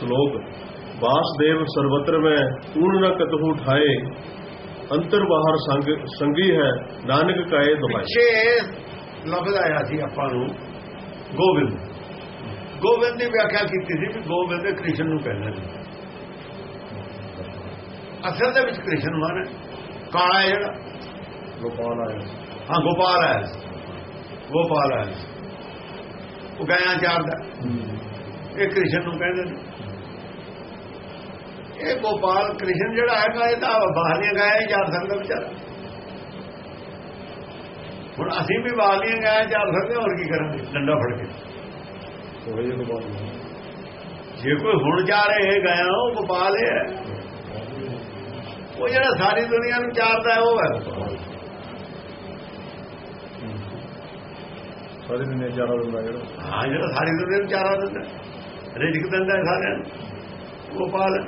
ਸ਼ਲੋਕ ਵਾਸਦੇਵ ਸਰਵਤਰ ਮੈਂ ਕੂਣ ਨ ਕਤਹੂ ਠਾਏ ਅੰਤਰ ਬਾਹਰ ਸੰਗ ਸੰਗੀ ਹੈ ਨਾਨਕ ਕਾਏ ਦੁਹਾਈ ਪਿੱਛੇ ਲਫ਼ਜ਼ ਆਇਆ ਸੀ ਆਪਾਂ ਨੂੰ ਗੋਬਿੰਦ। ਗੋਬਿੰਦ ਦੀ ਵਿਆਖਿਆ ਕੀਤੀ ਸੀ ਕਿ ਗੋਬਿੰਦ ਦੇ ਕ੍ਰਿਸ਼ਨ ਨੂੰ ਕਹਿੰਦੇ ਨੇ ਅਸਲ ਦੇ ਵਿੱਚ ਕ੍ਰਿਸ਼ਨ ਮਨ ਹੈ ਕਾਲਾ ਹੈ ਜਿਹੜਾ। ਗੋਪਾਲ ਆਇਆ ਹਾਂ ਗੋਪਾਲ ਹੈ ਗੋਪਾਲ ਹੈ ਉਹ ਗਾਇਆ ਚਾਰਦਾ। ਇਹ ਕ੍ਰਿਸ਼ਨ ਨੂੰ ਕਹਿੰਦੇ ਨੇ। ਇਹ ਗੋਪਾਲ ਕ੍ਰਿਸ਼ਨ ਜਿਹੜਾ ਹੈਗਾ ਇਹ ਤਾਂ ਬਾਹਲੀਆਂ ਗਾਇਆ ਹੀ ਚਾਰ ਸਕਦਾ ਵਿਚਾਰਾ। ਹੁਣ ਅਸੀਂ ਵੀ ਬਾਹਲੀਆਂ ਗਾਇਆ ਚਾਰ ਸਕਦੇ ਹੋਰ ਕੀ ਕਰਾਂਗੇ? ਡੰਡਾ ਫੜ ਕੇ। ਜੇ। ਕੋਈ ਹੁਣ ਜਾ ਰਹੇ ਗਾਇਆ ਉਹ ਗੋਪਾਲ ਹੈ ਉਹ ਜਿਹੜਾ ਸਾਰੀ ਦੁਨੀਆ ਨੂੰ ਚਾਰਦਾ ਹੈ ਉਹ ਹੈ ਸਾਰੇ ਦਿਨ ਚਾਰਾ ਦਿੰਦਾ ਜਿਹੜਾ। ਹਾਂ ਜਿਹੜਾ ਸਾਰੀ ਦੁਨੀਆ ਨੂੰ ਚਾਰਾ ਦਿੰਦਾ ਰਿਜਕ ਦਿੰਦਾ ਹੈ ਸਾਰਿਆਂ ਨੂੰ। ਗੋਪਾਲ।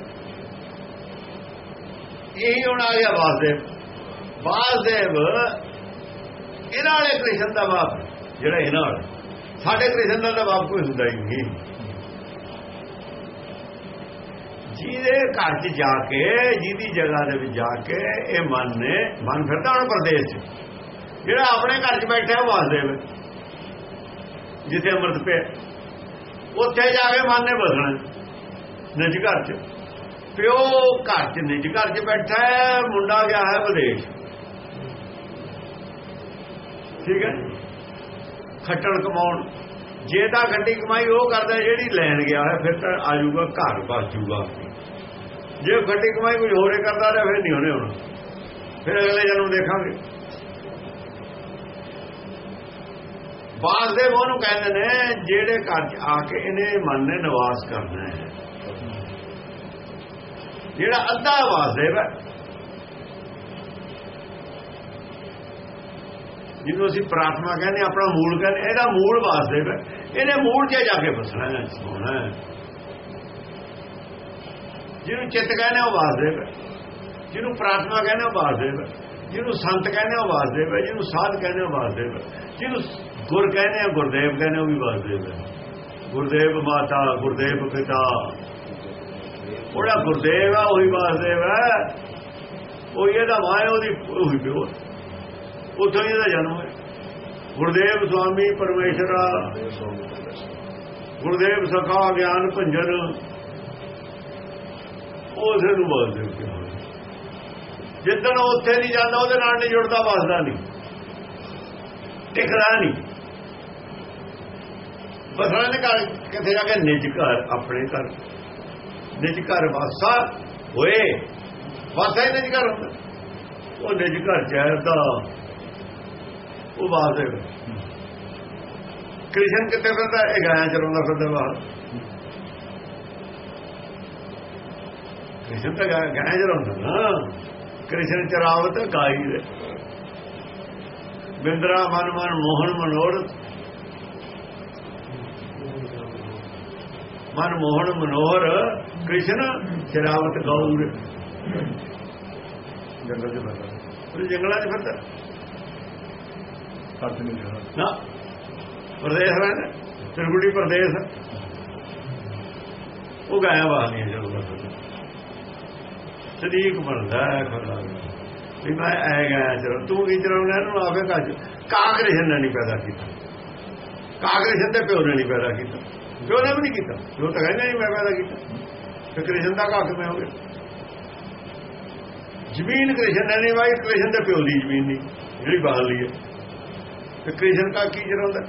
ਇਹੀ ਹੁਣ ਆ ਗਿਆ ਵਾਸਦੇਵ। ਵਾਸਦੇਵ, ਇਹਨਾਂ ਵਾਲੇ ਕ੍ਰਿਸ਼ਨ ਦਾ ਬਾਪ, ਜਿਹੜਾ ਇਹਨਾਂ ਵਾਲਾ। ਸਾਡੇ ਕ੍ਰਿਸ਼ਨ ਦਾ ਤਾਂ ਬਾਪ ਕੋਈ ਹੁੰਦਾ ਹੀ ਨਹੀਂ। ਜਿਹਦੇ ਘਰ 'ਚ ਜਾ ਕੇ, ਜਿਹਦੀ ਜਗ੍ਹਾ ਦੇ ਵਿੱਚ ਜਾ ਕੇ ਇਹ ਮਨ ਨੇ, ਮਨ ਫਿਰਦਾ ਹੁਣ ਪ੍ਰਦੇਸ਼ 'ਚ। ਜਿਹੜਾ ਆਪਣੇ ਘਰ 'ਚ ਬੈਠਾ ਉਹ ਵਾਸਦੇਵ ਜਿੱਥੇ ਅੰਮ੍ਰਿਤ ਪਿਆ। ਉੱਥੇ ਜਾ ਕੇ ਮਨ ਨੇ ਬਸਣਾ। ਨਿਜ ਘਰ 'ਚ। ਪਿਓ ਘਰ 'ਚ ਨਿਜ ਘਰ 'ਚ ਬੈਠਾ ਹੈ, ਮੁੰਡਾ ਗਿਆ ਹੈ ਵਿਦੇਸ਼। ਠੀਕ ਹੈ? ਖੱਟਣ ਕਮਾਉਣ। ਜੇ ਤਾਂ ਗੱਡੀ ਕਮਾਈ ਉਹ ਕਰਦਾ ਜਿਹੜੀ ਲੈਣ ਗਿਆ ਹੈ, ਫਿਰ ਤਾਂ ਆ ਘਰ ਬਸ ਜੂਗਾ ਜੇ ਗੱਡੀ ਕਮਾਈ ਕੁਝ ਹੋਰੇ ਕਰਦਾ ਰਿਹਾ ਫਿਰ ਨਹੀਂ ਹੋਣੇ ਹੁਣ ਫਿਰ ਅਗਲੇ ਜਨਮ ਦੇਖਾਂਗੇ। ਵਾਸਦੇਵ ਉਹਨੂੰ ਕਹਿੰਦੇ ਨੇ, ਜਿਹੜੇ ਘਰ ਚ ਆ ਕੇ ਇਹਨੇ ਮਨ ਨੇ ਨਿਵਾਸ ਕਰਨਾ ਹੈ। ਜਿਹੜਾ ਅੱਧਾ ਵਾਸਦੇਵ ਹੈ। ਜਿਹਨੂੰ ਅਸੀਂ ਪ੍ਰਾਰਥਨਾ ਕਹਿੰਦੇ ਆਪਣਾ ਮੂਲ ਕਹਿੰਦੇ ਇਹਦਾ ਮੂਲ ਵਾਸਦੇਵ ਹੈ। ਇਹਨੇ ਮੂਲ 'ਚ ਜਾ ਕੇ ਫਸਣਾ ਹੈ ਸੋਣਾ ਜਿਹਨੂੰ ਚਿੱਤ ਕਹਿੰਦੇ ਉਹ ਵਾਸਦੇਵ ਹੈ। ਜਿਹਨੂੰ ਪ੍ਰਾਰਥਨਾ ਕਹਿੰਦੇ ਉਹ ਵਾਸਦੇਵ ਹੈ। ਜਿਹਨੂੰ ਸੰਤ ਕਹਿੰਦੇ ਉਹ ਵਾਸਦੇਵ ਹੈ। ਜਿਹਨੂੰ ਸਾਧ ਕਹਿੰਦੇ ਉਹ ਵਾਸਦੇਵ ਹੈ। ਜਿਹਨੂੰ ਗੁਰ ਕਹਿੰਦੇ ਆ ਗੁਰਦੇਵ ਕਹਿੰਦੇ ਉਹ ਵੀ ਵਾਸਦੇਵ ਹੈ। ਗੁਰਦੇਵ ਮਾਤਾ, ਗੁਰਦੇਵ ਪਿਤਾ। ਉਹਦਾ ਗੁਰਦੇਵ ਆ, ਉਹੀ ਵਾਸਦੇਵ ਹੈ। ਉਹ ਇਹਦਾ ਮਾਇਆ ਉਹਦੀ ਉਹੀ ਪਿਓ ਉੱਥੋਂ ਹੀ ਇਹਦਾ ਜਨਮ ਹੈ ਗੁਰਦੇਵ ਸੁਆਮੀ ਪਰਮੇਸ਼ਰਾ। ਗੁਰਦੇਵ ਸਖਾ ਗਿਆਨ ਭੰਜਨ। ਉਸੇ ਨੂੰ ਵਾਸਦੇਵ ਕਿਹਾ। ਜਿੱਦਣ ਉੱਥੇ ਨਹੀਂ ਜਾਂਦਾ, ਉਹਦੇ ਨਾਲ ਨਹੀਂ ਜੁੜਦਾ ਵਸਦਾ ਨਹੀਂ। ਟਿਕਦਾ ਨਹੀਂ। ਬਸਣਾ ਨੇ ਘਰ ਕਿੱਥੇ ਜਾ ਕੇ ਨਿਜ ਘਰ, ਆਪਣੇ ਘਰ। ਨਿਜ ਘਰ ਵਾਸਾ ਹੋਏ। ਵਾਸਾ ਹੀ ਨਿਜ ਘਰ ਹੁੰਦਾ। ਉਹ ਨਿਜ ਘਰ ਚਾਹਦਾ ਉਹ ਵਾਸਦੇ ਕ੍ਰਿਸ਼ਨ ਕਿੱਥੇ ਫਿਰਦਾ? ਇਹ ਗਾਇਆ ਚਲਾਉਂਦਾ ਫਿਰਦਾ ਬਾਹਰ। ਕ੍ਰਿਸ਼ਨ ਤਾਂ ਗਾਇਆ ਚਲਾਉਂਦਾ ਨਾ। ਕ੍ਰਿਸ਼ਨ ਚਰਾਵਤ ਗਾਈ ਦੇ। ਬਿੰਦਰਾ ਮਨ ਮਨ ਮੋਹਨ ਮਨੋਰ ਮਨ ਮੋਹਨ ਮਨੋਹਰ ਕ੍ਰਿਸ਼ਨ ਚਰਾਵਤ ਗੌਰ। ਜੰਗਲ ਚ ਬੈਠਾ ਉਹ ਜੰਗਲਾਂ 'ਚ ਫਿਰਦਾ। ਚ ਨਹੀਂ ਜਾਣਾ ਨਾ। ਪ੍ਰਦੇਸ਼ ਰਹਿੰਦਾ ਤਿਰਗੁੜੀ ਪ੍ਰਦੇਸ਼। ਉਹ ਗਾਇਆ ਬਾਹਲੀਆਂ ਜਦੋਂ ਬਸ ਸਦੀਕ ਬਣਦਾ ਹੈ ਖੜਾ ਵੀ ਮੈਂ ਐ ਗਿਆ ਚਲੋ ਤੂੰ ਕੀ ਚਲਾਉਣਾ ਇਹਨੂੰ ਆਪੇ ਕੱਜ ਕਾਂਗਰੇਸ਼ਨ ਨੇ ਨਹੀਂ ਪੈਦਾ ਕੀਤਾ। ਕਾਂਗਰੇਸ਼ਨ ਦੇ ਪਿਓ ਨੇ ਨਹੀਂ ਪੈਦਾ ਕੀਤਾ। ਪਿਓ ਨੇ ਵੀ ਨਹੀਂ ਕੀਤਾ। ਜੋ ਤਾਂ ਕਹਿੰਦਾ ਨਹੀਂ ਮੈਂ ਪੈਦਾ ਕੀਤਾ। ਤੇ ਕ੍ਰਿਸ਼ਨ ਦਾ ਕਾਕ ਮੈਂ ਹੋ ਗਿਆ ਜ਼ਮੀਨ ਕ੍ਰਿਸ਼ਨ ਨੇ ਨਹੀਂ ਵਾਈ ਕ੍ਰਿਸ਼ਨ ਦੇ ਪਿਓ ਦੀ ਜ਼ਮੀਨ ਨਹੀਂ, ਜਿਹੜੀ ਬਾਹਰ ਲਈ ਹੈ। ਤੇ ਕ੍ਰਿਸ਼ਨ ਦਾ ਕੀ ਚਲਾਉਂਦਾ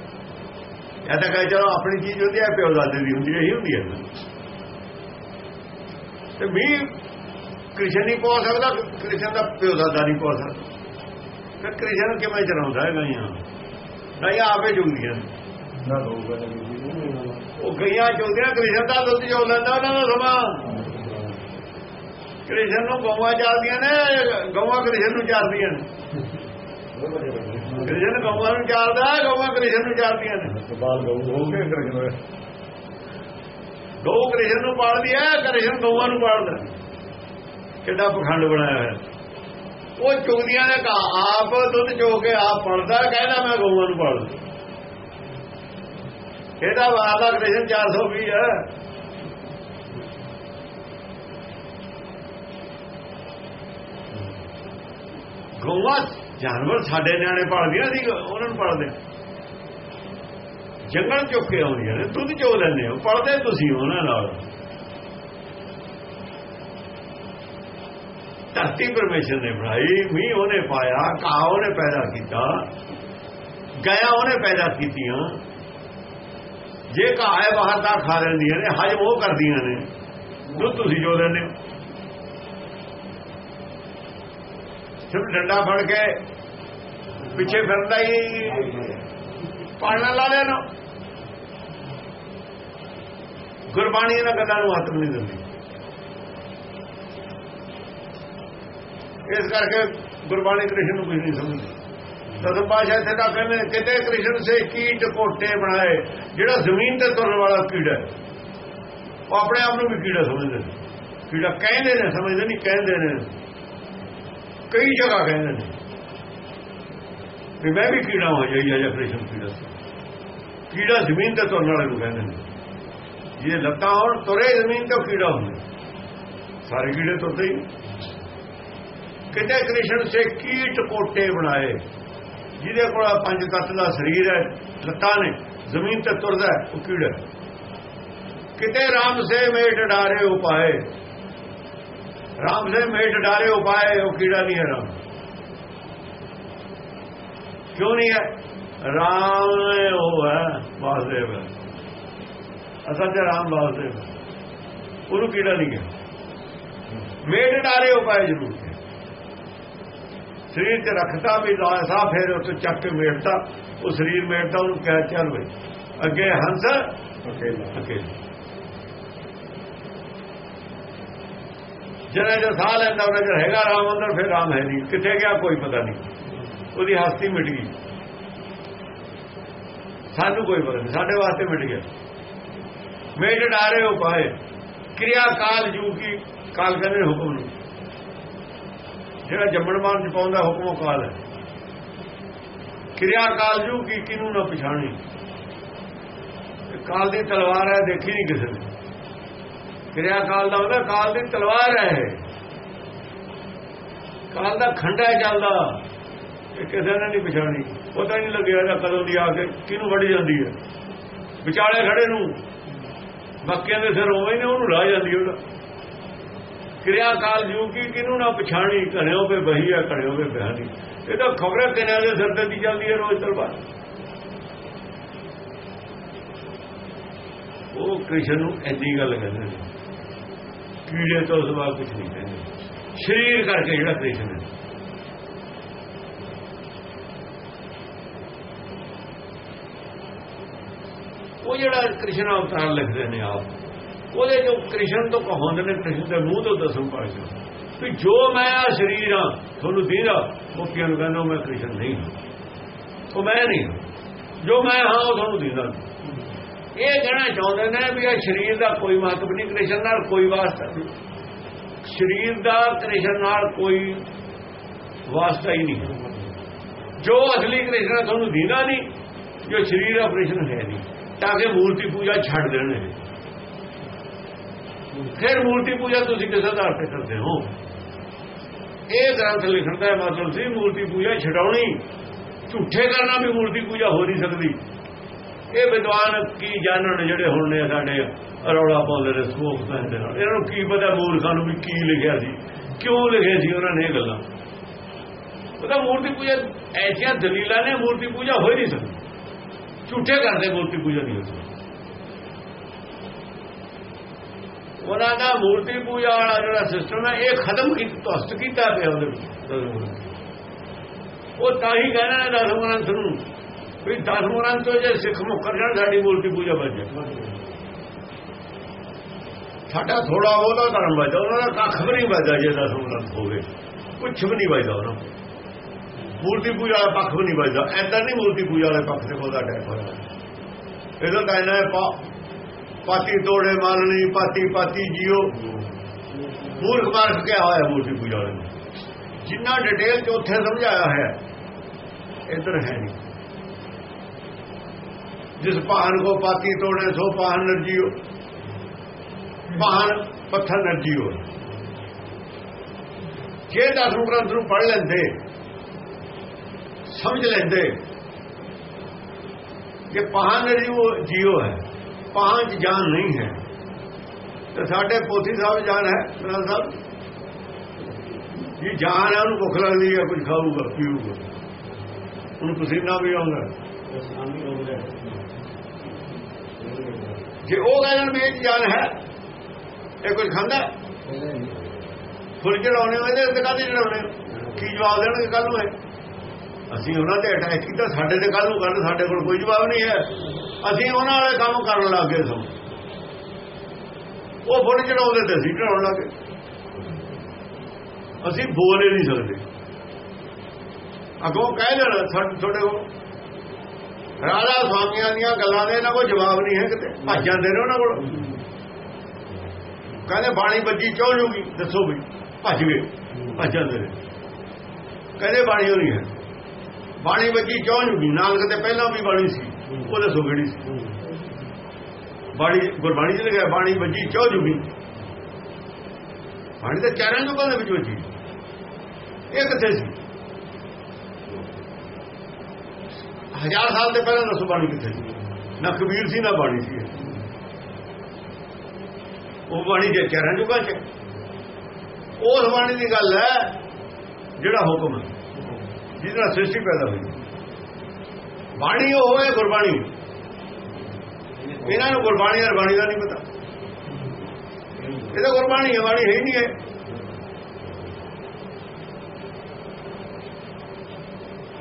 ਇਹ ਤਾਂ ਕਹੇ, ਚਲੋ ਆਪਣੀ ਚੀਜ਼ ਹੁੰਦੀ ਹੈ, ਪਿਓ ਦਾਦੇ ਦੀ ਹੁੰਦੀ ਹੈ, ਇਹੀ ਹੁੰਦੀ ਹੈ ਤੇ ਵੀ ਕ੍ਰਿਸ਼ਨ ਨਹੀਂ ਪਹੁੰਚ ਸਕਦਾ, ਕ੍ਰਿਸ਼ਨ ਦਾ ਪਿਓ ਦਾਦਾ ਨਹੀਂ ਪਹੁੰਚ ਸਕਦਾ। ਫਿਰ ਕ੍ਰਿਸ਼ਨ ਕਿਵੇਂ ਚਲਾਉਂਦਾ ਹੈ ਗਾਈਆਂ ਗਈਆਂ ਆਪੇ ਜੁਗਦੀਆਂ ਨਾ। ਹੋਊਗਾ ਉਹ ਗਈਆਂ ਚੁਗਦੀਆਂ ਕ੍ਰਿਸ਼ਨ ਦਾ ਦੁੱਧ ਚੋ ਲੈਂਦਾ, ਉਹਨਾਂ ਦਾ ਸਮਾਂ। ਕ੍ਰਿਸ਼ਨ ਨੂੰ ਗਊਆਂ ਚਾਰਦੀਆਂ ਨੇ, ਗਊਆਂ ਕ੍ਰਿਸ਼ਨ ਨੂੰ ਚਾਰਦੀਆਂ ਨੇ। ਕ੍ਰਿਸ਼ਨ ਗਊਆਂ ਨੂੰ ਚਾਲਦਾ ਗਊਆਂ ਕ੍ਰਿਸ਼ਨ ਨੂੰ ਚਾਰਦੀਆਂ ਨੇ। ਬਾਲ ਗਊ ਹੋ ਕੇ ਕਰੇ ਗਊ ਕ੍ਰਿਸ਼ਨ ਨੂੰ ਪਾਲਦੀ ਹੈ, ਕ੍ਰਿਸ਼ਨ ਗਊਆਂ ਨੂੰ ਪਾਲਦਾ ਕਿੱਡਾ ਪਖੰਡ ਬਣਾਇਆ ਹੋਇਆ। ਉਹ ਚੁਗਦੀਆਂ ਨੇ ਕਹਾ, ਆਪ ਦੁੱਧ ਚੋ ਕੇ ਆਪ ਪੜਦਾ ਕਹਿੰਦਾ ਮੈਂ ਗਊਆਂ ਨੂੰ ਪਾਲਦਾ। ਇਹਦਾ ਆ ਕ੍ਰਿਸ਼ਨ 420 ਹੈ ਗਊਆਂ, ਜਾਨਵਰ ਸਾਡੇ ਨਿਆਣੇ ਪਾਲਦੀਆਂ ਸੀ, ਉਹਨਾਂ ਨੂੰ ਪਾਲਦੇ। ਜੰਗਲ ਚੁੱਕ ਕੇ ਆਉਂਦੀਆਂ ਨੇ, ਦੁੱਧ ਚੋ ਲੈਂਦੇ ਹੋ, ਪਾਲਦੇ ਤੁਸੀਂ ਉਹਨਾਂ ਨਾਲ। ਧਰਤੀ ਪਰਮੇਸ਼ਰ ਨੇ ਬਣਾਈ, ਮੀਂਹ ਉਹਨੇ ਪਾਇਆ, ਘਾਹ ਉਹਨੇ ਪੈਦਾ ਕੀਤਾ ਗਿਆ ਉਹਨੇ ਪੈਦਾ ਕੀਤੀਆਂ। ਜੇ ਘਾਹ ਬਾਹਰ ਦਾ ਖਾ ਲੈਂਦੀਆਂ ਨੇ, ਹਜਮ ਉਹ ਕਰਦੀਆਂ ਨੇ। ਦੁੱਧ ਤੁਸੀਂ ਜੋ ਦਿੰਦੇ ਹੋ। ਸਿਰ ਡੰਡਾ ਫੜ ਕੇ ਪਿੱਛੇ ਫਿਰਦਾ ਹੀ ਪਾਲਣਾ ਲਾ ਲੈਣਾ ਗੁਰਬਾਣੀ ਇਹਨਾਂ ਗੱਲਾਂ ਨੂੰ ਹੱਥ ਨਹੀਂ ਦਿੰਦੀ। ਇਸ ਕਰਕੇ ਗੁਰਬਾਣੀ ਕ੍ਰਿਸ਼ਨ ਨੂੰ ਕੁਝ ਨਹੀਂ ਸਮਝਦੀ। ਤਦ ਪਾਸ਼ਾ ਇੱਥੇ ਤਾਂ ਕਹਿੰਦੇ ਨੇ ਕਿਤੇ ਕ੍ਰਿਸ਼ਨ ਸੇ ਕੀਟ ਕੋਟੇ ਬਣਾਏ? ਜਿਹੜਾ ਜ਼ਮੀਨ ਤੇ ਤੁਰਨ ਵਾਲਾ ਕੀੜਾ ਉਹ ਆਪਣੇ ਆਪ ਨੂੰ ਵੀ ਕੀੜਾ ਸਮਝਦੇ ਨੇ। ਕੀੜਾ ਕਹਿੰਦੇ ਨੇ, ਸਮਝਦੇ ਨਹੀਂ, ਕਹਿੰਦੇ ਨੇ। ਕਈ ਜਗ੍ਹਾ ਕਹਿੰਦੇ ਨੇ। ਵੀ ਮੈਂ ਵੀ ਕੀੜਾ ਹੋ ਜਾਈਆ ਜਾਂ ਕ੍ਰਿਸ਼ਨ ਕੀੜਾ। ਕੀੜਾ ਜ਼ਮੀਨ ਤੇ ਤੁਰਨ ਵਾਲੇ ਨੂੰ ਕਹਿੰਦੇ ਨੇ। ਇਹ ਲੱਤਾਂ ਹੋਣ, ਤੁਰੇ ਜ਼ਮੀਨ ਤੇ ਕੀੜਾ ਹੁੰਦਾ ਸਾਰੇ ਕੀੜੇ ਤੁਰਦੇ ਹੀ ਕਿਤੇ ਕ੍ਰਿਸ਼ਨ ਸੇ ਕੀਟ ਕੋਟੇ ਬਣਾਏ? ਜਿਹਦੇ ਕੋਲ ਪੰਜ ਤੱਤ ਦਾ ਸਰੀਰ ਹੈ ਲੱਤਾਂ ਨੇ ਜ਼ਮੀਨ ਤੇ ਤੁਰਦਾ ਉਹ ਕੀੜਾ ਕਿਤੇ ਰਾਮ ਸੇ ਮੇਟ ਡਾਰੇ ਉਪਾਏ ਰਾਮ ਸੇ ਮੇਟ ਡਾਰੇ ਉਪਾਏ ਉਹ ਕੀੜਾ ਨਹੀਂ ਹੈ ਰਾਮ ਕਿਉਂ ਨਹੀਂ ਹੈ ਰਾਮ ਉਹ ਹੈ ਵਾਸਦੇਵ ਹੈ ਅਸਲ ਤੇ ਰਾਮ ਵਾਸਦੇਵ ਉਹਨੂੰ ਕੀੜਾ ਨਹੀਂ ਹੈ ਮੇਟ ਡਾਰੇ ਉਪਾਏ ਜ਼ਰੂਰ ਸਰੀਰ ਤੇ ਰੱਖਤਾ ਵੀ ਲਾਸਾ ਫਿਰ ਉਹ ਚੱਕ ਕੇ ਮੇਟਦਾ ਉਹ ਸਰੀਰ ਮੇਟਦਾ ਉਹਨੂੰ ਕਹਿ ਚੱਲ ਬਈ। ਅੱਗੇ ਹੰਸ ਅਕੇਲਾ। ਅਕੇਲੇ। ਜਿਹੜਾ ਜੋ ਸਾਹ ਲੈਂਦਾ ਉਹਨਾਂ ਜਿਹੜਾ ਹੈਗਾ ਰਾਮ ਅੰਦਰ ਫਿਰ ਰਾਮ ਹੈ ਨਹੀਂ। ਕਿੱਥੇ ਗਿਆ? ਕੋਈ ਪਤਾ ਨਹੀਂ। ਉਹਦੀ ਹਸਤੀ ਮਿਟ ਗਈ। ਸਾਨੂੰ ਕੋਈ ਪਤਾ ਨਹੀਂ। ਸਾਡੇ ਵਾਸਤੇ ਮਿਟ ਗਿਆ। ਮੇਟ ਡਾਰੇ ਹੋ ਪਾਏ। ਕਿਰਿਆ ਕਾਲ ਜੂ ਕੀ ਕਾਲ ਕਹਿੰਦੇ ਨੇ ਹੁਕਮ ਜਿਹੜਾ ਜੰਮਣ ਮਾਨ ਚ ਪਾਉਂਦਾ ਹੁਕਮ ਉਹ ਕਾਲ ਹੈ। ਕਿਰਿਆ ਕਾਲ ਜੂ ਕੀ ਕਿਨੂੰ ਨਾ ਪਛਾਣੀ। ਕਾਲ ਦੀ ਤਲਵਾਰ ਹੈ, ਦੇਖੀ ਨਹੀਂ ਕਿਸੇ ਨੇ। ਕਿਰਿਆ ਕਾਲ ਦਾ ਹੁੰਦਾ ਕਾਲ ਦੀ ਤਲਵਾਰ ਹੈ ਇਹ। ਕਾਲ ਦਾ ਖੰਡਾ ਚੱਲਦਾ। ਇਹ ਕਿਸੇ ਨੇ ਨਹੀਂ ਪਛਾਣੀ। ਪਤਾ ਨਹੀਂ ਲੱਗਿਆ ਇਹਦਾ ਕਦੋਂ ਦੀ ਆ ਕੇ ਕਿਹਨੂੰ ਵੜੀ ਜਾਂਦੀ ਹੈ। ਵਿਚਾਲੇ ਖੜੇ ਨੂੰ। ਬਾਕੀਆਂ ਦੇ ਸਿਰ ਹੋਵੇ ਨੇ, ਉਹਨੂੰ ਰਾਹ ਜਾਂਦੀ ਉਹਦਾ। ਕਿਰਿਆ ਕਾਲ ਜੂ ਕੀ, ਕਿਹਨੂੰ ਨਾ ਪਛਾਣੀ? ਘਣਿਓ ਪੇ ਬਹੀ ਆ ਘਣਿਓ ਪੇ ਬਿਹਾਨੀ ਇਹ ਤਾਂ ਖਬਰਾਂ ਕਿਨਾਂ ਦੇ ਸਿਰ ਤੇ ਦੀ ਚੱਲਦੀ ਹੈ ਰੋਜ਼ ਤਲਵਾਰ ਉਹ ਕ੍ਰਿਸ਼ਨ ਨੂੰ ਐਦੀ ਗੱਲ ਕਹਿੰਦੇ ਨੇ। ਕੀੜੇ ਤੋਂ ਸਵਾ ਕੁਝ ਨਹੀਂ ਕਹਿੰਦੇ। ਸਰੀਰ ਕਰਕੇ ਜਿਹੜਾ ਕ੍ਰਿਸ਼ਨ ਹੈ। ਉਹ ਜਿਹੜਾ ਕ੍ਰਿਸ਼ਨ ਅਵਤਾਰ ਲਿਖਦੇ ਨੇ ਆਪ। ਉਹਦੇ ਜੋ ਕ੍ਰਿਸ਼ਨ ਤੋਂ ਕਹਾਉਂਦੇ ਨੇ ਕ੍ਰਿਸ਼ਨ ਦੇ ਮੂੰਹ ਤੋਂ ਦਸਮ ਪਾਸ਼ਾ ਵੀ ਜੋ ਮੈਂ ਆ ਸਰੀਰ ਆ, ਤੁਹਾਨੂੰ ਦੀਦਾ ਮੁਕਤੀਆਂ ਨੂੰ ਕਹਿੰਦਾ ਮੈਂ ਕ੍ਰਿਸ਼ਨ ਨਹੀਂ ਹਾਂ? ਉਹ ਮੈਂ ਨਹੀਂ ਹਾਂ। ਜੋ ਮੈਂ ਹਾਂ, ਉਹ ਤੁਹਾਨੂੰ ਦੀਦਾ ਇਹ ਕਹਿਣਾ ਚਾਹੁੰਦੇ ਨੇ ਵੀ ਇਹ ਸਰੀਰ ਦਾ ਕੋਈ ਮਹੱਤਵ ਨਹੀਂ, ਕ੍ਰਿਸ਼ਨ ਨਾਲ ਕੋਈ ਵਾਸਤਾ ਨਹੀਂ। ਸਰੀਰ ਦਾ ਕ੍ਰਿਸ਼ਨ ਨਾਲ ਕੋਈ ਵਾਸਤਾ ਹੀ ਨਹੀਂ। ਜੋ ਅਸਲੀ ਕ੍ਰਿਸ਼ਨ ਤੁਹਾਨੂੰ ਦੀਦਾ ਨਹੀਂ, ਜੋ ਸਰੀਰ ਦਾ ਕ੍ਰਿਸ਼ਨ ਹੈ ਨਹੀਂ। ਤਾਂ ਕਿ ਮੂਰਤੀ ਪੂਜਾ ਛੱਡ ਦੇਣ ਇਹ। ਫਿਰ ਮੂਰਤੀ ਪੂਜਾ ਤੁਸੀਂ ਕਿਸ ਆਧਾਰ ਤੇ ਕਰਦੇ ਹੋ? ਇਹ ਗ੍ਰੰਥ ਲਿਖਣ ਦਾ ਮਤਲਬ ਸੀ, ਮੂਰਤੀ ਪੂਜਾ ਛਡਾਉਣੀ। ਝੂਠੇ ਕਰਨਾ ਵੀ ਮੂਰਤੀ ਪੂਜਾ ਹੋ ਨਹੀਂ ਸਕਦੀ। ਇਹ ਵਿਦਵਾਨ ਕੀ ਜਾਣਨ ਜਿਹੜੇ ਹੁਣ ਨੇ ਸਾਡੇ ਰੌਲਾ ਪਾਉਂਦੇ ਨੇ ਸਕੋਪ ਪੈਂਦੇ ਨਾਲ? ਇਹਨਾਂ ਨੂੰ ਕੀ ਪਤਾ ਮੂਰਖਾਂ ਨੂੰ ਵੀ ਕੀ ਲਿਖਿਆ ਸੀ? ਕਿਉਂ ਲਿਖਿਆ ਸੀ ਉਹਨਾਂ ਨੇ ਇਹ ਗੱਲਾਂ? ਉਹਦਾ ਮੂਰਤੀ ਪੂਜਾ, ਐਸੀਆਂ ਦਲੀਲਾਂ ਨੇ ਮੂਰਤੀ ਪੂਜਾ ਹੋ ਹੀ ਨਹੀਂ ਸਕਦੀ। ਝੂਠੇ ਕਰਦੇ ਮੂਰਤੀ ਪੂਜਾ ਨਹੀਂ ਹੋ ਸਕਦੀ। ਉਹਨਾਂ ਦਾ ਮੂਰਤੀ ਪੂਜਾ ਵਾਲਾ ਜਿਹੜਾ ਸਿਸਟਮ ਹੈ, ਇਹ ਖਤਮ ਕੀਤਾ ਤਸਤ ਕੀਤਾ ਪਿਆ ਉਹਦੇ ਵਿੱਚ। ਉਹ ਤਾਂ ਹੀ ਕਹਿੰਦੇ ਨੇ ਦਸ ਗ੍ਰੰਥ ਨੂੰ, ਵੀ ਦਸ ਗ੍ਰੰਥ ਤੋਂ ਜੇ ਸਿੱਖ ਮੁੱਕਰ ਜਾਣ, ਸਾਡੀ ਮੂਰਤੀ ਪੂਜਾ ਬਚ ਜਾਏ। ਸਾਡਾ ਥੋੜਾ ਬਹੁਤਾ ਧਰਮ ਬਚਦਾ, ਉਹਨਾਂ ਦਾ ਕੱਖ ਵੀ ਨਹੀਂ ਬਚਦਾ ਜੇ ਦਸ ਗ੍ਰੰਥ ਹੋਵੇ। ਕੁਛ ਵੀ ਨਹੀਂ ਬਚਦਾ ਉਹਨਾਂ ਨੂੰ। ਮੂਰਤੀ ਪੂਜਾ ਵਾਲਾ ਪੱਖ ਵੀ ਨਹੀਂ ਬਚਦਾ। ਐਦਾਂ ਨਹੀਂ ਮੂਰਤੀ ਪੂਜਾ ਵਾਲੇ ਪੱਖ ਤੇ ਬਹੁਤਾ ਅਟੈਕ ਹੋਇਆ ਇਹਦਾ ਕਹਿਣਾ ਹੈ ਪਾਤੀ ਤੋੜੇ ਮਾਲਣੀ ਪਾਤੀ ਪਾਤੀ ਜੀਓ। ਮੂਰਖ ਮਾਰਖ ਕਿਹਾ ਹੋਇਆ ਮੂਰਤੀ ਪੂਜਾ ਵਾਲੇ ਨੇ? ਜਿੰਨਾ ਡਿਟੇਲ ਚ ਉੱਥੇ ਸਮਝਾਇਆ ਹੈ, ਇੱਧਰ ਹੈ ਨਹੀਂ। ਜਿਸ ਪਾਹਨ ਕੋ ਪਾਤੀ ਤੋੜੇ, ਸੋ ਪਾਹਨ ਨਰਜੀਓ ਪਾਹਨ ਪੱਥਰ ਨਰਜੀਓ ਜੇ ਦਸ ਗ੍ਰੰਥ ਨੂੰ ਪੜ ਲੈਂਦੇ, ਸਮਝ ਲੈਂਦੇ ਕਿ ਪਹਾਨ ਜੀਵ ਜੀਓ ਹੈ। ਪਹਾਨ ਚ ਜਾਨ ਨਹੀਂ ਹੈ ਤੇ ਸਾਡੇ ਪੋਥੀ ਸਾਹਿਬ ਜਾਨ ਹੈ ਸਰਾਂ ਸਾਹਿਬ ਜੀ ਜਾਨ ਹੈ ਉਹਨੂੰ ਭੁੱਖ ਲੱਗਦੀ ਹੈ ਕੁਝ ਖਾਊਗਾ ਪੀਊਗਾ ਉਹਨੂੰ ਪਸੀਨਾ ਵੀ ਆਉਂਦਾ ਜੇ ਉਹ ਕਹਿੰਦੇ ਵੀ ਇਹ ਜਾਨ ਹੈ ਇਹ ਕੁਝ ਖਾਂਦਾ ਫੁੱਲ ਚੜਾਉਣੇ ਹੋਏ ਤੇ ਕਾਹਦੇ ਚੜਾਉਣੇ ਕੀ ਜਵਾਬ ਦੇਣਗੇ ਕੱਲ ਨੂੰ ਇਹ ਅਸੀਂ ਉਹਨਾਂ ਤੇ ਅਟੈਕ ਕੀਤਾ, ਸਾਡੇ ਤੇ ਕੱਲ ਨੂੰ ਕਰਨ ਸਾਡੇ ਕੋਲ ਕੋਈ ਜਵਾਬ ਨਹੀਂ ਹੈ। ਅਸੀਂ ਉਹਨਾਂ ਵਾਲੇ ਕੰਮ ਕਰਨ ਲੱਗ ਗਏ ਸਭ। ਉਹ ਫੁੱਲ ਚੜਾਉਂਦੇ ਤੇ ਅਸੀਂ ਚੜਾਉਣ ਲੱਗੇ ਅਸੀਂ ਬੋਲ ਹੀ ਨਹੀਂ ਸਕਦੇ। ਅਗੋਂ ਕਹਿ ਦੇਣ ਤੁਹਾਡੇ ਕੋਲ ਰਾਧਾ ਸਵਾਮੀਆਂ ਦੀਆਂ ਗੱਲਾਂ ਦੇ ਇਹਨਾਂ ਕੋਲ ਜਵਾਬ ਨਹੀਂ ਹੈ ਕਿਤੇ। ਭੱਜ ਜਾਂਦੇ ਨੇ ਉਹਨਾਂ ਕੋਲ। ਕਹਿੰਦੇ, ਬਾਣੀ ਬੱਜੀ ਕਿਉਂ ਜੂਗੀ? ਦੱਸੋ ਵੀ। ਭੱਜ ਗਏ। ਭੱਜ ਜਾਂਦੇ ਨੇ। ਕਹਿੰਦੇ, ਬਾਣੀ ਹੋਣੀ ਹੈ। ਬਾਣੀ ਬੱਜੀ ਕਿਉਂ ਜੂਗੀ? ਨਾਨਕ ਤੇ ਪਹਿਲਾਂ ਵੀ ਬਾਣੀ ਸੀ। ਉਹਦੇ ਦੱਸੋ ਸੀ। ਬਾਣੀ, ਗੁਰਬਾਣੀ ਚ ਲਿਖਿਆ, ਬਾਣੀ ਵੱਜੀ ਕਿਉਂ ਜੂਗੀ। ਬਾਣੀ ਤਾਂ ਚਾਰਾਂ ਨੂੰ ਦੇ ਵਿੱਚ ਵੱਜੀ। ਇਹ ਕਿੱਥੇ ਸੀ? ਹਜ਼ਾਰ ਸਾਲ ਦੇ ਪਹਿਲਾਂ ਦੱਸੋ ਬਾਣੀ ਕਿੱਥੇ ਸੀ। ਨਾ ਕਬੀਰ ਸੀ, ਨਾ ਬਾਣੀ ਸੀ। ਉਹ ਬਾਣੀ ਦੇ ਚਰਨ ਜੁਗਾ ਚ ਉਸ ਬਾਣੀ ਦੀ ਗੱਲ ਹੈ, ਜਿਹੜਾ ਹੁਕਮ ਹੈ, ਜਿਹਦੇ ਨਾਲ ਸ੍ਰਿਸ਼ਟੀ ਪੈਦਾ ਹੋਈ। ਬਾਣੀ ਉਹ ਹੈ ਗੁਰਬਾਣੀ ਇਹਨਾਂ ਨੂੰ ਗੁਰਬਾਣੀ ਔਰ ਬਾਣੀ ਦਾ ਨਹੀਂ ਪਤਾ। ਇਹ ਤਾਂ ਗੁਰਬਾਣੀ ਹੈ, ਬਾਣੀ ਹੈ ਨਹੀਂ ਹੈ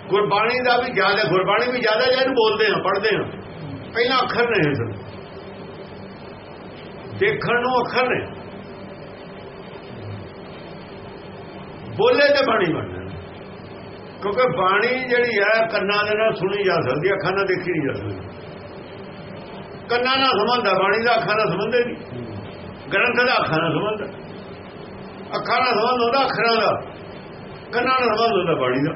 ਗੁਰਬਾਣੀ ਦਾ ਵੀ ਜ਼ਿਆਦਾ, ਗੁਰਬਾਣੀ ਵੀ ਜ਼ਿਆਦਾ ਜਿਹਨੂੰ ਬੋਲਦੇ ਆ ਪੜ੍ਹਦੇ ਆ ਪਹਿਲਾਂ ਅੱਖਰ ਨੇ ਇਸ ਦੇਖਣ ਨੂੰ ਅੱਖਰ ਨੇ। ਬੋਲੇ ਤੇ ਬਾਣੀ ਬਣਦਾ। ਕਿਉਂਕਿ ਬਾਣੀ ਜਿਹੜੀ ਹੈ, ਕੰਨਾਂ ਦੇ ਨਾਲ ਸੁਣੀ ਜਾ ਸਕਦੀ ਹੈ, ਅੱਖਾਂ ਨਾਲ ਦੇਖੀ ਨਹੀਂ ਜਾ ਸਕਦੀ। ਕੰਨਾਂ ਨਾਲ ਸੰਬੰਧ ਬਾਣੀ ਦਾ ਅੱਖਾਂ ਨਾਲ ਸੰਬੰਧ ਨਹੀਂ। ਗ੍ਰੰਥ ਦਾ ਅੱਖਾਂ ਨਾਲ ਸੰਬੰਧ ਅੱਖਾਂ ਨਾਲ ਸੰਬੰਧ ਹੁੰਦਾ, ਅੱਖਰਾਂ ਦਾ। ਕੰਨਾਂ ਨਾਲ ਸੰਬੰਧ ਹੁੰਦਾ, ਬਾਣੀ ਦਾ।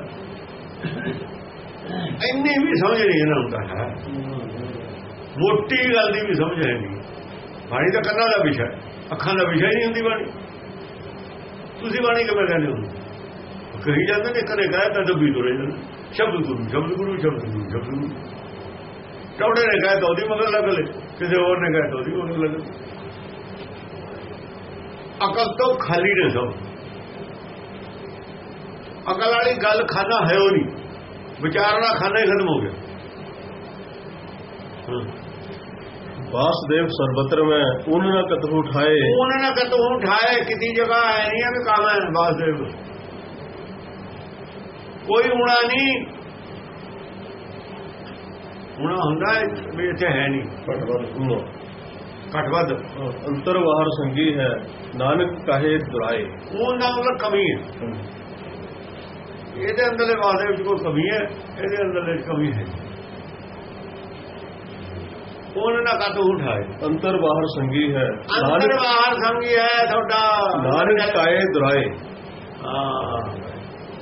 ਇੰਨੀ ਵੀ ਸਮਝ ਨਹੀਂ ਇਹਨਾਂ ਹੁੰਦਾ ਹੈ। ਮੋਟੀ ਗੱਲ ਦੀ ਵੀ ਸਮਝ ਹੈ ਨਹੀਂ। ਬਾਣੀ ਤਾਂ ਕੰਨਾਂ ਦਾ ਵਿਸ਼ਾ ਅੱਖਾਂ ਦਾ ਵਿਸ਼ਾ ਹੀ ਨਹੀਂ ਹੁੰਦੀ ਬਾਣੀ। ਤੁਸੀਂ ਬਾਣੀ ਕਿਵੇਂ ਕਹਿੰਦੇ ਹੋ? ਕਹੀ ਜਾਂਦੇ ਨੇ ਕਦੇ ਗਾਇਬ ਡੱਬੀ ਤੁਰੇ ਜਾਂਦੇ। ਸ਼ਬਦ ਗੁਰੂ ਸ਼ਬਦ ਗੁਰੂ ਸ਼ਬਦ ਗੁਰੂ ਸ਼ਬਦ ਗੁਰੂ। ਟੌੜੇ ਨੇ ਗਾਇਬ ਉਹਦੀ ਮਗਰ ਲੱਗ ਲੈ ਕਿਸੇ ਹੋਰ ਨੇ ਗਾਇਬ ਉਹਦੀ ਮਗਰ ਲੱਗ ਅਕਲ ਤੋਂ ਖਾਲੀ ਨੇ ਸਭ ਅਕਲ ਵਾਲੀ ਗੱਲ ਖਾਣਾ ਹੈ ਉਹ ਨਹੀਂ। ਵਿਚਾਰਨਾ ਖਾਣਾ ਹੀ ਖਤਮ ਹੋ ਗਿਆ। वासुदेव सर्वत्र में उन न कदम उठाए उन न कदम उठाए किसी जगह है नहीं अभी काम है वासुदेव ਕੋਈ ਹੋਣਾ ਨਹੀਂ। ਹੁਣਾ ਹੁੰਦਾ ਵੀ ਇੱਥੇ ਹੈ ਨਹੀਂ। ਘਟਵਦ ਹੁਣਾ ਘਟਵਦ ਅੰਤਰ ਬਾਹਰ ਸੰਗੀ ਹੈ ਨਾਨਕ ਕਹੇ ਦੁਰਾਏ। ਉਹ ਦਾ ਮਤਲਬ ਕਮੀ ਹੈ। ਇਹਦੇ ਅੰਦਰਲੇ ਵਾਦੇ ਵਿੱਚ ਕੋਈ ਕਮੀ ਹੈ ਇਹਦੇ ਅੰਦਰਲੇ ਕਮੀ ਹੈ। ਉਹਨਾਂ ਨਾ ਕਤ ਉਠਾਏ। ਅੰਤਰ ਬਾਹਰ ਸੰਗੀ ਹੈ ਅੰਤਰ ਬਾਹਰ ਸੰਗੀ ਹੈ ਤੁਹਾਡਾ। ਨਾਨਕ ਕਾਏ ਦੁਰਾਏ।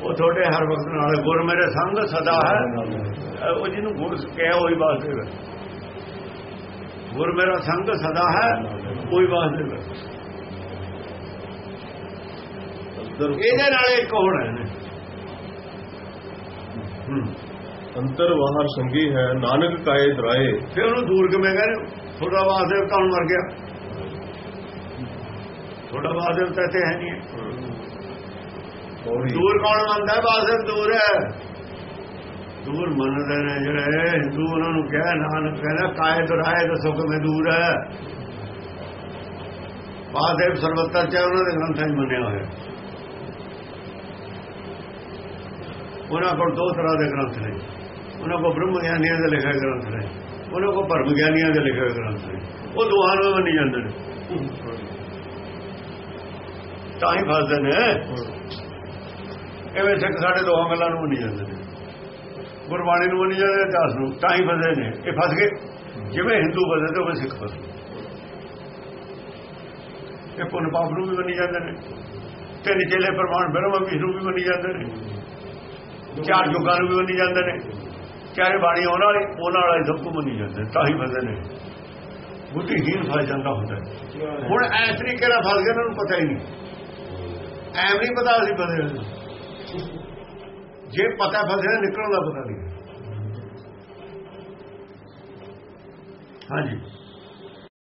ਉਹ ਤੁਹਾਡੇ ਹਰ ਵਕਤ ਨਾਲ ਗੁਰ ਮੇਰੇ ਸੰਗ ਸਦਾ ਹੈ। ਉਹ ਜਿਹਨੂੰ ਗੁਰ ਕਹਿ ਉਹੀ ਵਾਸਦੇ ਵਿੱਚ ਗੁਰ ਮੇਰਾ ਸੰਗ ਸਦਾ ਹੈ ਕੋਈ ਵਾਸਦੇ ਵਿੱਚ ਇਹਦੇ ਨਾਲ ਇੱਕ ਹੋਣਾ ਹੈ ਅੰਤਰ ਬਾਹਰ ਸੰਗੀ ਹੈ ਨਾਨਕ ਕਾਏ ਦਰਾਏ। ਫਿਰ ਉਹਨੂੰ ਦੂਰ ਕਿਵੇਂ ਕਹਿੰਦੇ ਥੋੜਾ ਵਾਸਦੇ ਤਾਂ ਮਰ ਗਿਆ। ਥੋੜਾ ਵਾਸਦੇ ਤਾਂ ਇੱਥੇ ਹੈ ਨਹੀਂ ਦੂਰ ਕੌਣ ਮੰਨਦਾ? ਵਾਸਦੇਵ ਦੂਰ ਹੈ। ਦੂਰ ਮੰਨਦੇ ਨੇ ਜਿਹੜੇ ਹਿੰਦੂ ਉਹਨਾਂ ਨੂੰ ਕਿਹਾ ਨਾਨਕ ਕਹਿੰਦਾ ਕਾਇ ਦੁਰਾਏ ਦੱਸੋ ਕਿ ਮੈਂ ਦੂਰ ਹੈ। ਵਾਸਦੇਵ ਸਰਵਤਰ ਚ ਉਹਨਾਂ ਦੇ ਗ੍ਰੰਥਾਂ 'ਚ ਮੰਨਿਆ ਹੋਇਆ ਉਹਨਾਂ ਕੋਲ ਦੋ ਤਰ੍ਹਾਂ ਦੇ ਗ੍ਰੰਥ ਨੇ। ਉਹਨਾਂ ਕੋਲ ਬ੍ਰਹਮ ਗਿਆਨੀਆਂ ਦੇ ਲਿਖੇ ਗ੍ਰੰਥ ਨੇ। ਉਹਨਾਂ ਕੋਲ ਭਰਮ ਗਿਆਨੀਆਂ ਦੇ ਲਿਖੇ ਗ੍ਰੰਥ ਨੇ। ਉਹ ਦੋਹਾਂ ਨੂੰ ਮੰਨੀ ਜਾਂਦੇ ਨੇ। ਤਾਂ ਹੀ ਫਸਦੇ ਨੇ। ਐਵੇਂ ਸਿੱਖ ਸਾਡੇ ਦੋਹਾਂ ਗੱਲਾਂ ਨੂੰ ਮੰਨੀ ਜਾਂਦੇ ਨੇ। ਗੁਰਬਾਣੀ ਨੂੰ ਮੰਨੀ ਜਾਂਦੇ ਨੇ ਦਾਸ ਨੂੰ। ਤਾਂ ਹੀ ਫਸਦੇ ਨੇ। ਇਹ ਫਸ ਗਏ। ਜਿਵੇਂ ਹਿੰਦੂ ਫਸੇ ਤੇ ਉਵੇਂ ਸਿੱਖ ਫਸੇ। ਇਹ ਪੁੰਨ ਪਾਪ ਨੂੰ ਵੀ ਮੰਨੀ ਜਾਂਦੇ ਨੇ। ਤੇ ਚੇਲੇ ਪ੍ਰਮਾਣ ਬ੍ਰਹਮ ਵਿਸ਼ਨੂੰ ਵੀ ਮੰਨੀ ਜਾਂਦੇ ਨੇ। ਚਾਰ ਯੁੱਗਾਂ ਨੂੰ ਵੀ ਮੰਨੀ ਜਾਂਦੇ ਨੇ। ਚਾਰੇ ਬਾਣੀ ਉਹਨਾਂ ਵਾਲੀ ਉਹਨਾਂ ਵਾਲੇ ਸਭ ਨੂੰ ਮੰਨੀ ਜਾਂਦੇ ਨੇ, ਤਾਂ ਹੀ ਫਸਦੇ ਨੇ। ਬੁੱਧੀਹੀਨ ਫਸ ਜਾਂਦਾ ਹੁੰਦਾ ਹੁਣ ਇਸ ਤਰੀਕੇ ਨਾਲ ਫਸ ਗਏ ਇਹਨਾਂ ਨੂੰ ਪਤਾ ਹੀ ਨਹੀਂ। ਐਵੇਂ ਨਹੀਂ ਪਤਾ ਅਸੀਂ ਫਸੇ ਜੇ ਪਤਾ ਫਸਿਆ ਨਿਕਲਣ ਦਾ ਪਤਾ ਨਹੀਂ। ਹਾਂਜੀ।